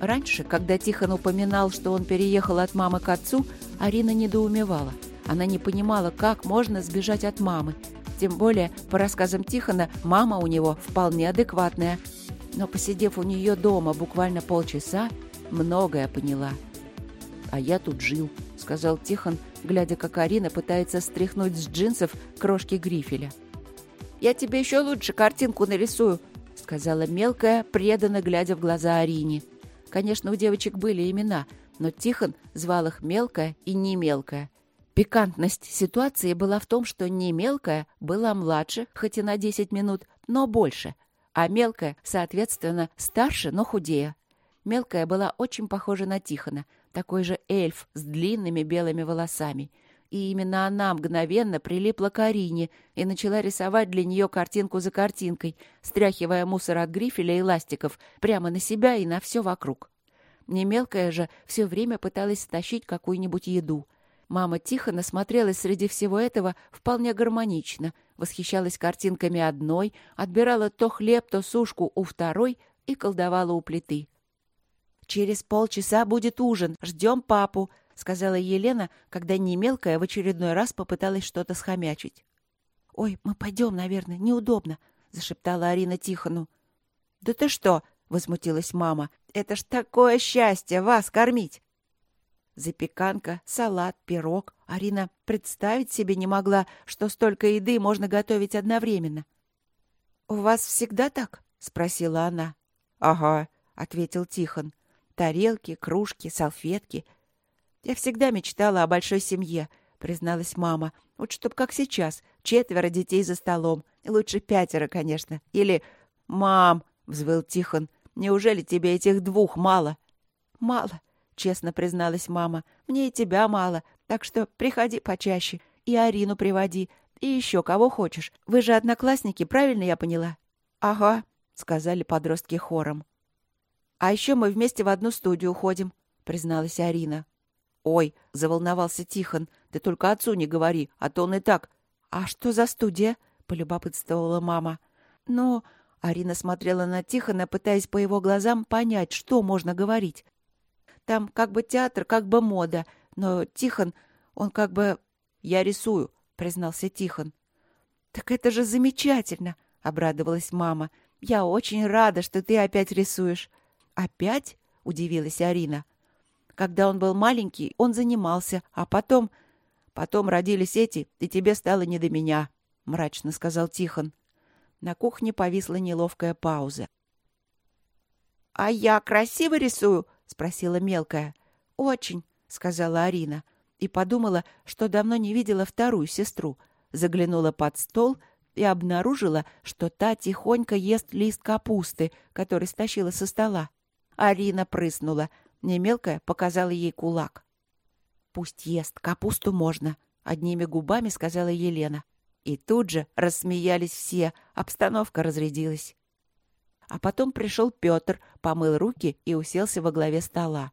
Раньше, когда Тихон упоминал, что он переехал от мамы к отцу, Арина недоумевала. Она не понимала, как можно сбежать от мамы. Тем более, по рассказам Тихона, мама у него вполне адекватная. Но посидев у нее дома буквально полчаса, многое поняла. «А я тут жил», — сказал Тихон, глядя, как Арина пытается стряхнуть с джинсов крошки грифеля. «Я тебе еще лучше картинку нарисую», — сказала мелкая, преданно глядя в глаза Арине. Конечно, у девочек были имена, но Тихон звал их Мелкая и Не Мелкая. Пикантность ситуации была в том, что Не Мелкая была младше, хоть и на 10 минут, но больше, а Мелкая, соответственно, старше, но худее. Мелкая была очень похожа на Тихона, такой же эльф с длинными белыми волосами. И именно она мгновенно прилипла к Арине и начала рисовать для нее картинку за картинкой, стряхивая мусор от грифеля и ластиков прямо на себя и на все вокруг. Немелкая же все время пыталась стащить какую-нибудь еду. Мама тихо насмотрелась среди всего этого вполне гармонично, восхищалась картинками одной, отбирала то хлеб, то сушку у второй и колдовала у плиты. «Через полчаса будет ужин. Ждем папу», — сказала Елена, когда Немелкая в очередной раз попыталась что-то схомячить. «Ой, мы пойдем, наверное, неудобно», — зашептала Арина Тихону. «Да ты что?» — возмутилась мама. «Это ж такое счастье вас кормить!» Запеканка, салат, пирог. Арина представить себе не могла, что столько еды можно готовить одновременно. «У вас всегда так?» — спросила она. «Ага», — ответил Тихон. «Тарелки, кружки, салфетки. Я всегда мечтала о большой семье», — призналась мама. «Вот чтоб как сейчас, четверо детей за столом. Лучше пятеро, конечно. Или... Мам!» — взвыл Тихон. Неужели тебе этих двух мало?» «Мало», — честно призналась мама. «Мне и тебя мало, так что приходи почаще. И Арину приводи, и еще кого хочешь. Вы же одноклассники, правильно я поняла?» «Ага», — сказали подростки хором. «А еще мы вместе в одну студию ходим», — призналась Арина. «Ой», — заволновался Тихон, — «ты только отцу не говори, а то он и так...» «А что за студия?» — полюбопытствовала мама. «Ну, Арина смотрела на Тихона, пытаясь по его глазам понять, что можно говорить. Там как бы театр, как бы мода, но Тихон, он как бы... «Я рисую», — признался Тихон. «Так это же замечательно!» — обрадовалась мама. «Я очень рада, что ты опять рисуешь». «Опять?» — удивилась Арина. «Когда он был маленький, он занимался, а потом...» «Потом родились эти, и тебе стало не до меня», — мрачно сказал Тихон. На кухне повисла неловкая пауза. «А я красиво рисую?» — спросила мелкая. «Очень», — сказала Арина. И подумала, что давно не видела вторую сестру. Заглянула под стол и обнаружила, что та тихонько ест лист капусты, который стащила со стола. Арина прыснула. Немелкая показала ей кулак. «Пусть ест, капусту можно», — одними губами сказала Елена. И тут же рассмеялись все, обстановка разрядилась. А потом пришел Петр, помыл руки и уселся во главе стола.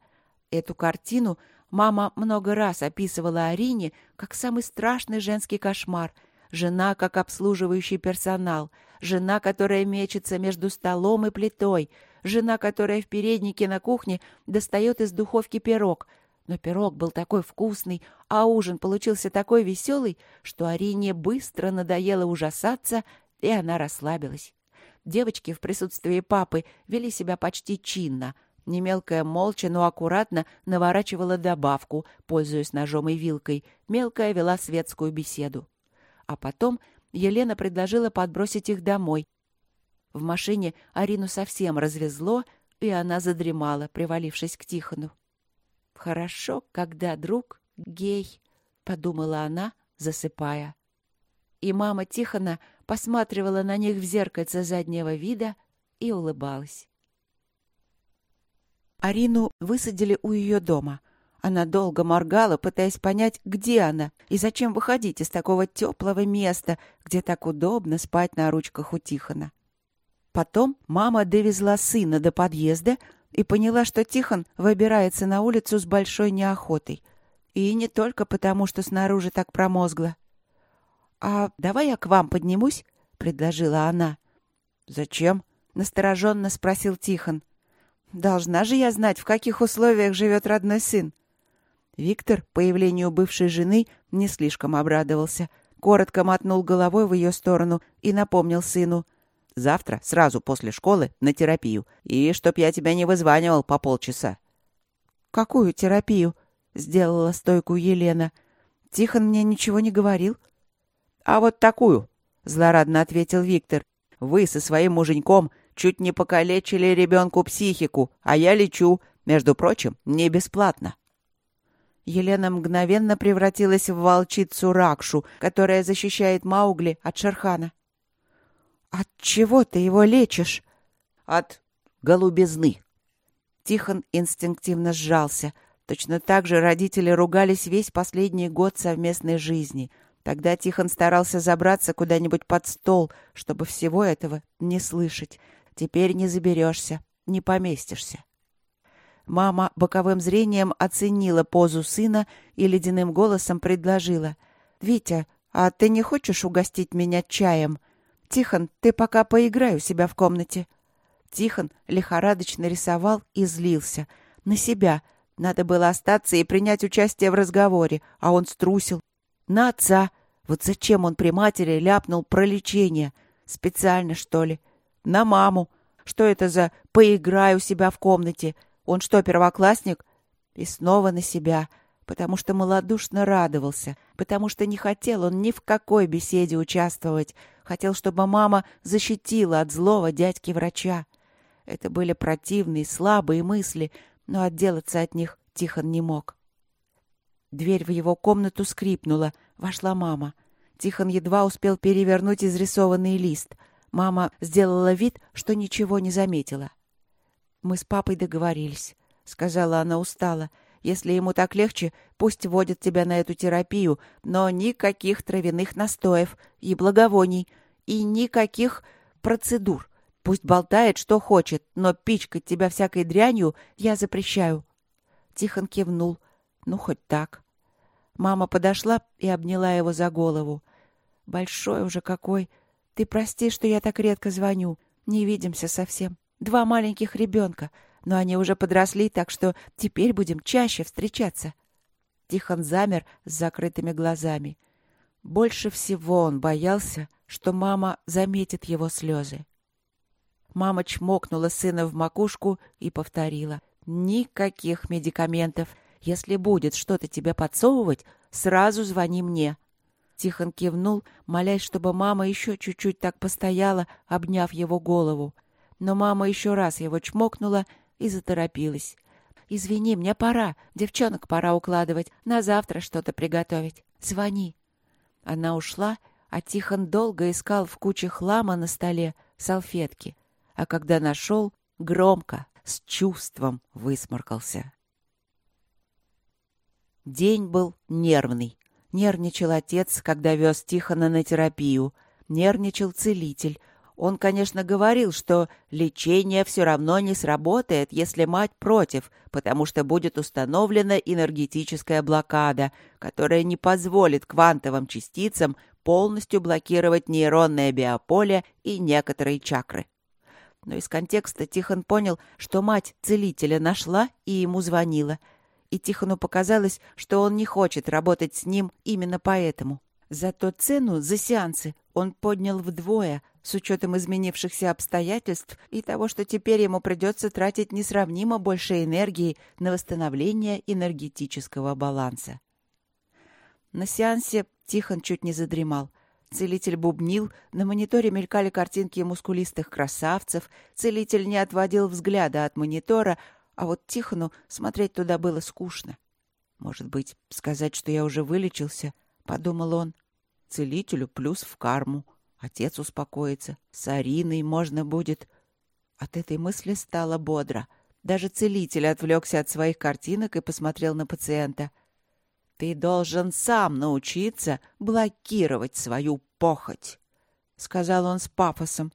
Эту картину мама много раз описывала Арине как самый страшный женский кошмар. Жена как обслуживающий персонал, жена, которая мечется между столом и плитой, жена, которая в переднике на кухне достает из духовки пирог — но пирог был такой вкусный, а ужин получился такой веселый, что Арине быстро надоело ужасаться, и она расслабилась. Девочки в присутствии папы вели себя почти чинно. Немелкая молча, но аккуратно наворачивала добавку, пользуясь ножом и вилкой. Мелкая вела светскую беседу. А потом Елена предложила подбросить их домой. В машине Арину совсем развезло, и она задремала, привалившись к Тихону. «Хорошо, когда друг гей», — подумала она, засыпая. И мама Тихона посматривала на них в зеркальце заднего вида и улыбалась. Арину высадили у ее дома. Она долго моргала, пытаясь понять, где она и зачем выходить из такого теплого места, где так удобно спать на ручках у Тихона. Потом мама довезла сына до подъезда, и поняла, что Тихон выбирается на улицу с большой неохотой. И не только потому, что снаружи так промозгло. «А давай я к вам поднимусь?» — предложила она. «Зачем?» — настороженно спросил Тихон. должна же я знать, в каких условиях живет родной сын. Виктор появлению бывшей жены не слишком обрадовался. Коротко мотнул головой в ее сторону и напомнил сыну. «Завтра, сразу после школы, на терапию. И чтоб я тебя не вызванивал по полчаса». «Какую терапию?» — сделала стойку Елена. «Тихон мне ничего не говорил». «А вот такую», — злорадно ответил Виктор. «Вы со своим муженьком чуть не покалечили ребенку психику, а я лечу, между прочим, не бесплатно». Елена мгновенно превратилась в волчицу Ракшу, которая защищает Маугли от Шерхана. «От чего ты его лечишь?» «От голубизны». Тихон инстинктивно сжался. Точно так же родители ругались весь последний год совместной жизни. Тогда Тихон старался забраться куда-нибудь под стол, чтобы всего этого не слышать. Теперь не заберешься, не поместишься. Мама боковым зрением оценила позу сына и ледяным голосом предложила. «Витя, а ты не хочешь угостить меня чаем? Тихон, ты пока поиграй у себя в комнате». Тихон лихорадочно рисовал и злился. На себя. Надо было остаться и принять участие в разговоре, а он струсил. На отца. Вот зачем он при матери ляпнул про лечение? Специально, что ли? На маму. Что это за «поиграй у себя в комнате»? Он что, первоклассник? И снова на себя, потому что малодушно радовался, потому что не хотел он ни в какой беседе участвовать, хотел, чтобы мама защитила от злого дядьки-врача. Это были противные, слабые мысли, но отделаться от них Тихон не мог. Дверь в его комнату скрипнула. Вошла мама. Тихон едва успел перевернуть изрисованный лист. Мама сделала вид, что ничего не заметила. — «Мы с папой договорились», — сказала она устало. «Если ему так легче, пусть вводят тебя на эту терапию, но никаких травяных настоев и благовоний, и никаких процедур. Пусть болтает, что хочет, но пичкать тебя всякой дрянью я запрещаю». Тихон кивнул. «Ну, хоть так». Мама подошла и обняла его за голову. «Большой уже какой! Ты прости, что я так редко звоню. Не видимся совсем. Два маленьких ребенка, но они уже подросли, так что теперь будем чаще встречаться. Тихон замер с закрытыми глазами. Больше всего он боялся, что мама заметит его слезы. Мама чмокнула сына в макушку и повторила. «Никаких медикаментов. Если будет что-то тебе подсовывать, сразу звони мне». Тихон кивнул, молясь, чтобы мама еще чуть-чуть так постояла, обняв его голову но мама еще раз его чмокнула и заторопилась. «Извини, мне пора. Девчонок пора укладывать. На завтра что-то приготовить. Звони». Она ушла, а Тихон долго искал в куче хлама на столе салфетки. А когда нашел, громко, с чувством высморкался. День был нервный. Нервничал отец, когда вез Тихона на терапию. Нервничал целитель — он, конечно, говорил, что лечение все равно не сработает, если мать против, потому что будет установлена энергетическая блокада, которая не позволит квантовым частицам полностью блокировать нейронное биополе и некоторые чакры. Но из контекста Тихон понял, что мать целителя нашла и ему звонила. И Тихону показалось, что он не хочет работать с ним именно поэтому. Зато цену за сеансы он поднял вдвое – с учетом изменившихся обстоятельств и того, что теперь ему придется тратить несравнимо больше энергии на восстановление энергетического баланса. На сеансе Тихон чуть не задремал. Целитель бубнил, на мониторе мелькали картинки мускулистых красавцев, целитель не отводил взгляда от монитора, а вот Тихону смотреть туда было скучно. «Может быть, сказать, что я уже вылечился?» — подумал он. «Целителю плюс в карму». Отец успокоится, с Ариной можно будет... От этой мысли стало бодро. Даже целитель отвлекся от своих картинок и посмотрел на пациента. «Ты должен сам научиться блокировать свою похоть», — сказал он с пафосом.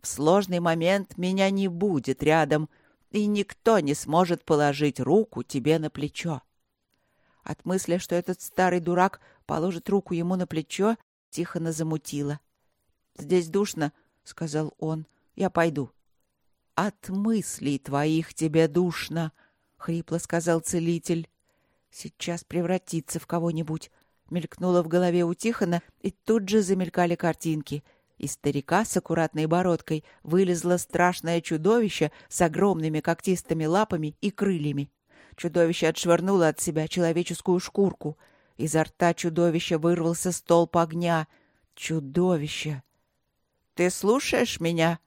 «В сложный момент меня не будет рядом, и никто не сможет положить руку тебе на плечо». От мысли, что этот старый дурак положит руку ему на плечо, Тихона замутило. «Здесь душно», — сказал он. «Я пойду». от мыслей твоих тебе душно, — хрипло сказал целитель. Сейчас превратиться в кого-нибудь. Мелькнуло в голове у Тихона, и тут же замелькали картинки. Из старика с аккуратной бородкой вылезло страшное чудовище с огромными когтистыми лапами и крыльями. Чудовище отшвырнуло от себя человеческую шкурку. Изо рта чудовища вырвался столб огня. Чудовище! «Ты слушаешь меня?»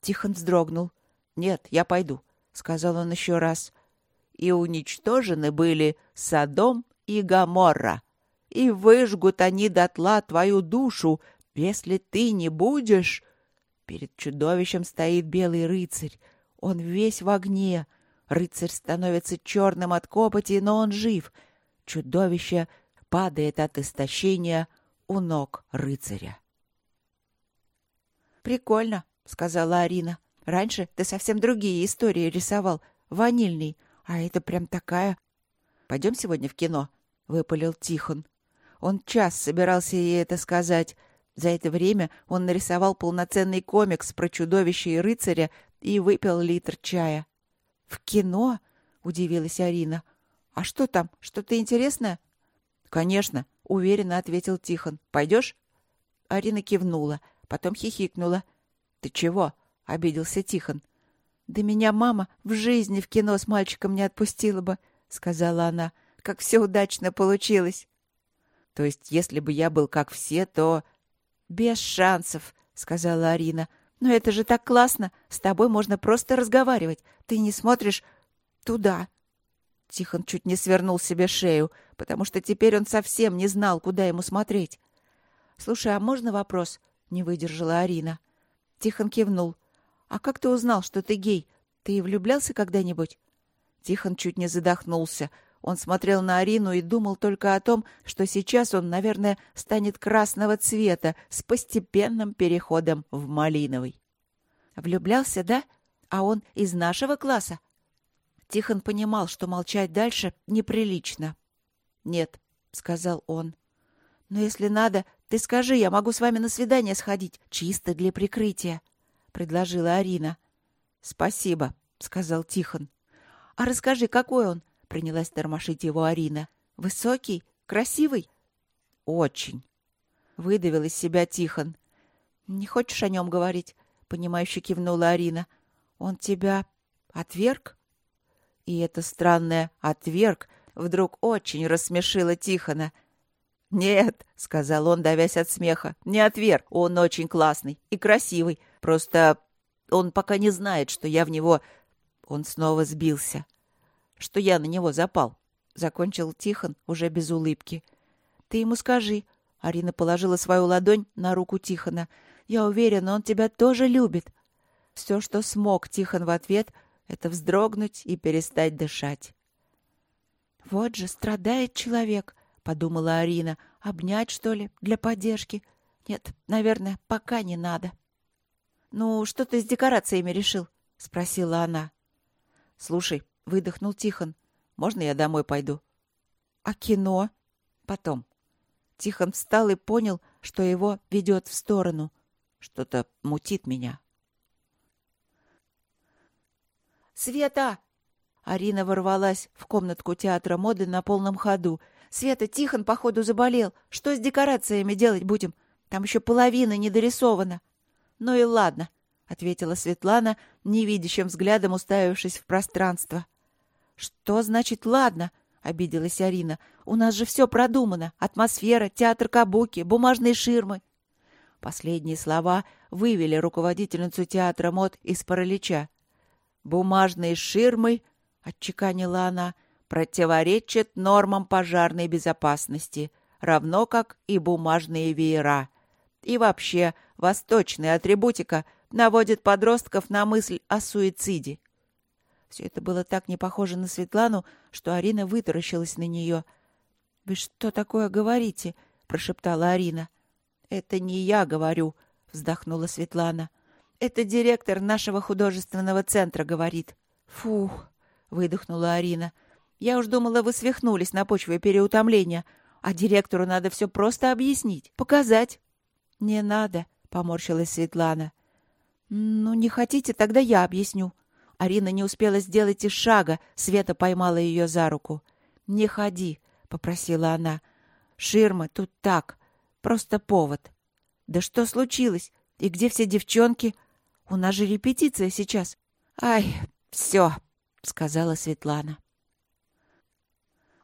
Тихон вздрогнул. «Нет, я пойду», — сказал он еще раз. «И уничтожены были Содом и Гоморра, и выжгут они дотла твою душу, если ты не будешь...» Перед чудовищем стоит белый рыцарь. Он весь в огне. Рыцарь становится черным от копоти, но он жив. Чудовище падает от истощения у ног рыцаря. «Прикольно», — сказала Арина. «Раньше ты совсем другие истории рисовал. Ванильный. А это прям такая...» «Пойдем сегодня в кино», — выпалил Тихон. Он час собирался ей это сказать. За это время он нарисовал полноценный комикс про чудовище и рыцаря и выпил литр чая. «В кино?» — удивилась Арина. «А что там? Что-то интересное?» «Конечно», — уверенно ответил Тихон. «Пойдешь?» Арина кивнула, потом хихикнула. «Ты чего?» — обиделся Тихон. «Да меня мама в жизни в кино с мальчиком не отпустила бы», — сказала она. «Как все удачно получилось». «То есть, если бы я был как все, то...» «Без шансов», — сказала Арина. «Но это же так классно! С тобой можно просто разговаривать. Ты не смотришь туда». Тихон чуть не свернул себе шею, потому что теперь он совсем не знал, куда ему смотреть. «Слушай, а можно вопрос?» — не выдержала Арина. Тихон кивнул. «А как ты узнал, что ты гей? Ты влюблялся когда-нибудь?» Тихон чуть не задохнулся. Он смотрел на Арину и думал только о том, что сейчас он, наверное, станет красного цвета с постепенным переходом в малиновый. «Влюблялся, да? А он из нашего класса?» Тихон понимал, что молчать дальше неприлично. «Нет», — сказал он. «Но если надо, ты скажи, я могу с вами на свидание сходить, чисто для прикрытия», — предложила Арина. «Спасибо», — сказал Тихон. «А расскажи, какой он? — принялась тормошить его Арина. «Высокий? Красивый?» «Очень», — выдавил из себя Тихон. «Не хочешь о нем говорить?» — понимающе кивнула Арина. «Он тебя отверг?» И это странное «отверг» вдруг очень рассмешило Тихона. «Нет», — сказал он, давясь от смеха, — «не отверг. Он очень классный и красивый. Просто он пока не знает, что я в него...» Он снова сбился что я на него запал. Закончил Тихон уже без улыбки. Ты ему скажи. Арина положила свою ладонь на руку Тихона. Я уверена, он тебя тоже любит. Все, что смог Тихон в ответ, это вздрогнуть и перестать дышать. Вот же страдает человек, подумала Арина. Обнять, что ли, для поддержки? Нет, наверное, пока не надо. Ну, что ты с декорациями решил? спросила она. Слушай, выдохнул Тихон. Можно я домой пойду? А кино? Потом. Тихон встал и понял, что его ведет в сторону. Что-то мутит меня. Света! Арина ворвалась в комнатку театра моды на полном ходу. Света, Тихон, походу, заболел. Что с декорациями делать будем? Там еще половина не дорисована. Ну и ладно, ответила Светлана, невидящим взглядом уставившись в пространство. «Что значит «ладно»?» — обиделась Арина. «У нас же все продумано. Атмосфера, театр кабуки, бумажные ширмы». Последние слова вывели руководительницу театра мод из паралича. «Бумажные ширмы», — отчеканила она, — «противоречат нормам пожарной безопасности, равно как и бумажные веера. И вообще, восточная атрибутика наводит подростков на мысль о суициде. Все это было так не похоже на Светлану, что Арина вытаращилась на нее. «Вы что такое говорите?» — прошептала Арина. «Это не я говорю», — вздохнула Светлана. «Это директор нашего художественного центра говорит». «Фух», — выдохнула Арина. «Я уж думала, вы свихнулись на почве переутомления, а директору надо все просто объяснить, показать». «Не надо», — поморщилась Светлана. «Ну, не хотите, тогда я объясню». Арина не успела сделать и шага, Света поймала ее за руку. «Не ходи», — попросила она. «Ширма, тут так. Просто повод». «Да что случилось? И где все девчонки? У нас же репетиция сейчас». «Ай, все», — сказала Светлана.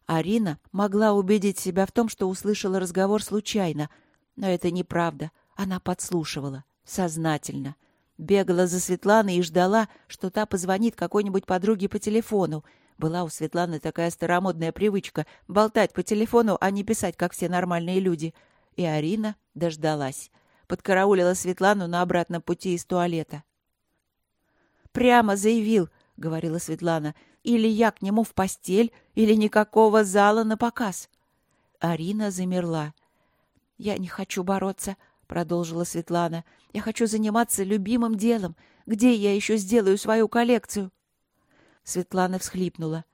Арина могла убедить себя в том, что услышала разговор случайно, но это неправда. Она подслушивала. Сознательно. Бегала за Светланой и ждала, что та позвонит какой-нибудь подруге по телефону. Была у Светланы такая старомодная привычка — болтать по телефону, а не писать, как все нормальные люди. И Арина дождалась. Подкараулила Светлану на обратном пути из туалета. «Прямо заявил», — говорила Светлана, — «или я к нему в постель, или никакого зала на показ». Арина замерла. «Я не хочу бороться», — продолжила Светлана. «Я хочу заниматься любимым делом. Где я еще сделаю свою коллекцию?» Светлана всхлипнула.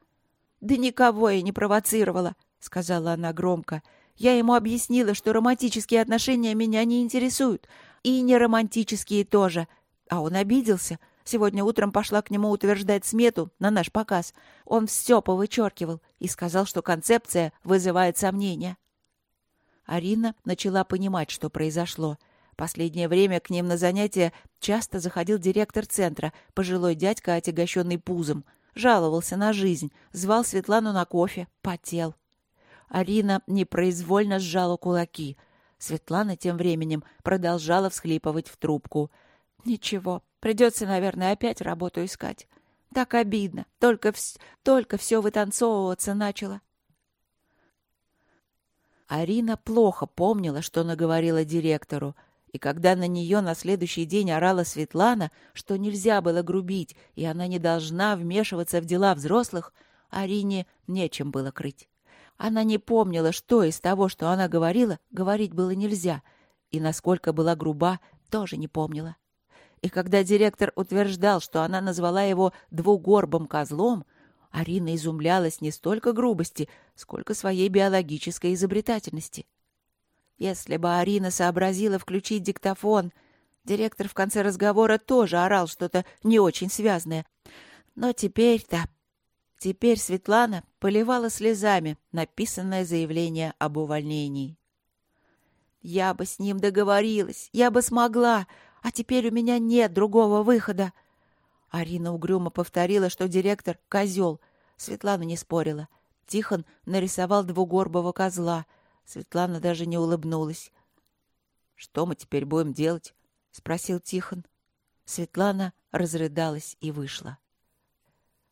«Да никого я не провоцировала», — сказала она громко. «Я ему объяснила, что романтические отношения меня не интересуют. И не романтические тоже. А он обиделся. Сегодня утром пошла к нему утверждать смету на наш показ. Он все повычеркивал и сказал, что концепция вызывает сомнения. Арина начала понимать, что произошло. Последнее время к ним на занятия часто заходил директор центра, пожилой дядька, отягощенный пузом. Жаловался на жизнь, звал Светлану на кофе, потел. Арина непроизвольно сжала кулаки. Светлана тем временем продолжала всхлипывать в трубку. «Ничего, придется, наверное, опять работу искать. Так обидно. Только, вс... только все вытанцовываться начало. Арина плохо помнила, что наговорила директору, и когда на нее на следующий день орала Светлана, что нельзя было грубить, и она не должна вмешиваться в дела взрослых, Арине нечем было крыть. Она не помнила, что из того, что она говорила, говорить было нельзя, и насколько была груба, тоже не помнила. И когда директор утверждал, что она назвала его двугорбым козлом, Арина изумлялась не столько грубости, сколько своей биологической изобретательности. Если бы Арина сообразила включить диктофон, директор в конце разговора тоже орал что-то не очень связное. Но теперь-то... Теперь Светлана поливала слезами написанное заявление об увольнении. «Я бы с ним договорилась, я бы смогла, а теперь у меня нет другого выхода», Арина угрюмо повторила, что директор — козел. Светлана не спорила. Тихон нарисовал двугорбого козла. Светлана даже не улыбнулась. «Что мы теперь будем делать?» — спросил Тихон. Светлана разрыдалась и вышла.